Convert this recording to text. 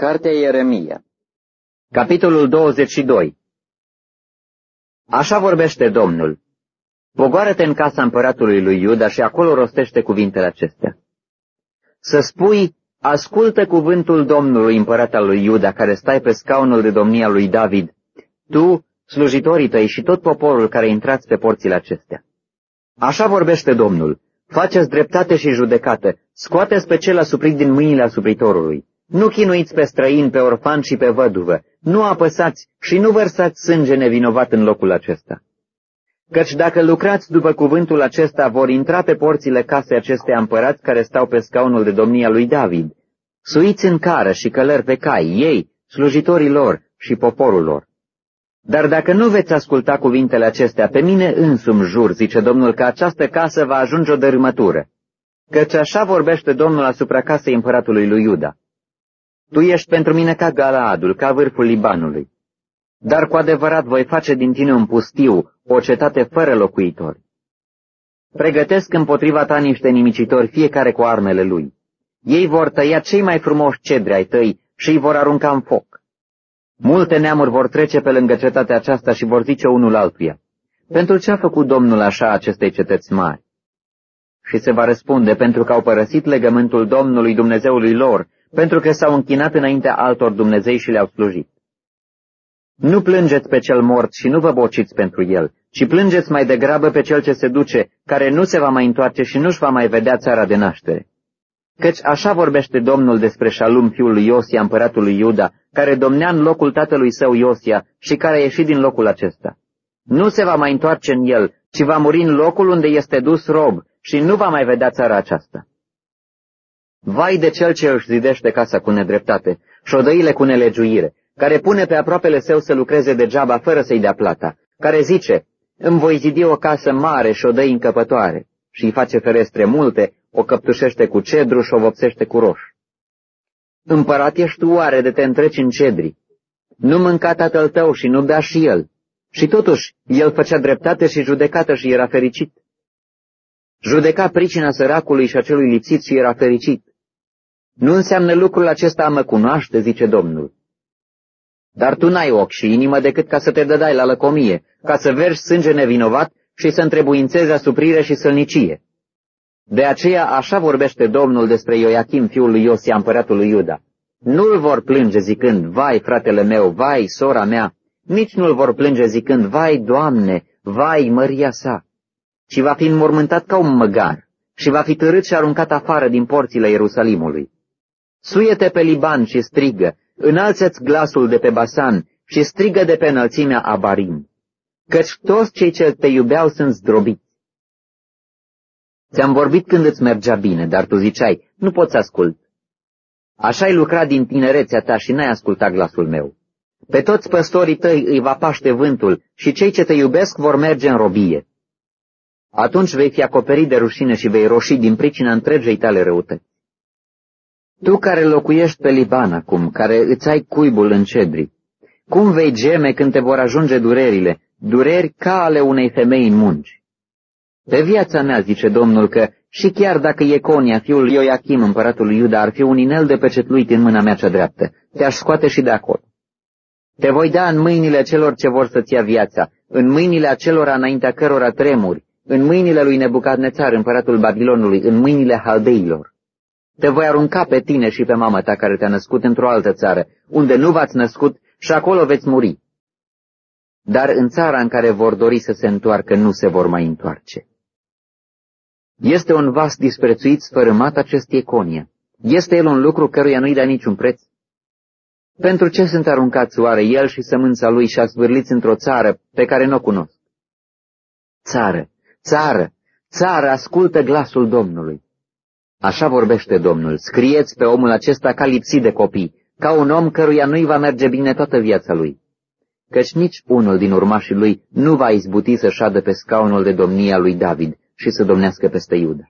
Cartea Ieremia Capitolul 22 Așa vorbește Domnul. Pogoară-te în casa împăratului lui Iuda și acolo rostește cuvintele acestea. Să spui, ascultă cuvântul Domnului împărat al lui Iuda, care stai pe scaunul de domnia lui David, tu, slujitorii tăi și tot poporul care intrați pe porțile acestea. Așa vorbește Domnul. Faceți dreptate și judecată, scoateți pe cel asuprit din mâinile asupritorului. Nu chinuiți pe străin, pe orfan și pe văduvă, nu apăsați și nu vărsați sânge nevinovat în locul acesta. Căci dacă lucrați după cuvântul acesta, vor intra pe porțile casei acestei împărați care stau pe scaunul de domnia lui David. Suiți în cară și călări pe cai, ei, slujitorii lor și poporul lor. Dar dacă nu veți asculta cuvintele acestea, pe mine însumi jur, zice Domnul, că această casă va ajunge o dărâmătură. Căci așa vorbește Domnul asupra casei împăratului lui Iuda. Tu ești pentru mine ca Galaadul, ca vârful Libanului. Dar cu adevărat voi face din tine un pustiu, o cetate fără locuitori. Pregătesc împotriva ta niște nimicitori, fiecare cu armele lui. Ei vor tăia cei mai frumoși cedri ai tăi și îi vor arunca în foc. Multe neamuri vor trece pe lângă cetatea aceasta și vor zice unul altuia, Pentru ce a făcut Domnul așa acestei cetăți mari? Și se va răspunde, pentru că au părăsit legământul Domnului Dumnezeului lor pentru că s-au închinat înaintea altor Dumnezei și le-au slujit. Nu plângeți pe cel mort și nu vă bociți pentru el, ci plângeți mai degrabă pe cel ce se duce, care nu se va mai întoarce și nu-și va mai vedea țara de naștere. Căci așa vorbește Domnul despre Shalum, fiul lui Iosia, împăratul lui Iuda, care domnea în locul tatălui său Iosia și care a ieșit din locul acesta. Nu se va mai întoarce în el, ci va muri în locul unde este dus rob și nu va mai vedea țara aceasta. Vai de cel ce își zidește casa cu nedreptate și șodăile cu nelegiuire, care pune pe aproapele său să lucreze degeaba fără să-i dea plata, care zice, îmi voi zidi o casă mare și șodăi încăpătoare, și îi face ferestre multe, o căptușește cu cedru și o vopsește cu roș. Împărat ești oare de te întreci în cedri? Nu mânca tatăl tău și nu bea și el. Și totuși, el făcea dreptate și judecată și era fericit. Judeca pricina săracului și acelui lipsit și era fericit. Nu înseamnă lucrul acesta a mă cunoaște, zice Domnul. Dar tu n-ai ochi și inimă decât ca să te dădai la lăcomie, ca să vergi sânge nevinovat și să întrebuințezi asuprire și sălnicie. De aceea așa vorbește Domnul despre Ioachim, fiul lui Iosia, împăratul lui Iuda. Nu-l vor plânge zicând, vai, fratele meu, vai, sora mea, nici nu-l vor plânge zicând, vai, Doamne, vai, măria sa, ci va fi înmormântat ca un măgar și va fi târât și aruncat afară din porțile Ierusalimului. Suiete pe Liban și strigă, înalțeți glasul de pe Basan și strigă de pe înălțimea Abarim, căci toți cei ce te iubeau sunt zdrobiți. Ți-am vorbit când îți mergea bine, dar tu ziceai, nu poți ascult. Așa ai lucrat din tinerețea ta și n-ai ascultat glasul meu. Pe toți păstorii tăi îi va paște vântul și cei ce te iubesc vor merge în robie. Atunci vei fi acoperit de rușine și vei roși din pricina întregei tale răutăți. Tu care locuiești pe Liban acum, care îți ai cuibul în cedri, cum vei geme când te vor ajunge durerile, dureri ca ale unei femei în munci? Pe viața mea, zice Domnul, că și chiar dacă Econia, fiul Ioachim, împăratul lui Iuda, ar fi un inel de pecetluit în mâna mea cea dreaptă, te-aș scoate și de acolo. Te voi da în mâinile celor ce vor să-ți ia viața, în mâinile acelora înaintea cărora tremuri, în mâinile lui Nebucadnețar, împăratul Babilonului, în mâinile haldeilor. Te voi arunca pe tine și pe mama ta care te-a născut într-o altă țară, unde nu v-ați născut și acolo veți muri. Dar în țara în care vor dori să se întoarcă, nu se vor mai întoarce. Este un vas disprețuit sfărâmat acest Econia. Este el un lucru căruia nu-i da niciun preț? Pentru ce sunt aruncați oare el și sămânța lui și zvârliți într-o țară pe care nu o cunosc? Țară, țară, țară, ascultă glasul Domnului. Așa vorbește Domnul, scrieți pe omul acesta ca lipsit de copii, ca un om căruia nu-i va merge bine toată viața lui. Căci nici unul din urmașii lui nu va izbuti să șadă pe scaunul de domnia lui David și să domnească peste Iuda.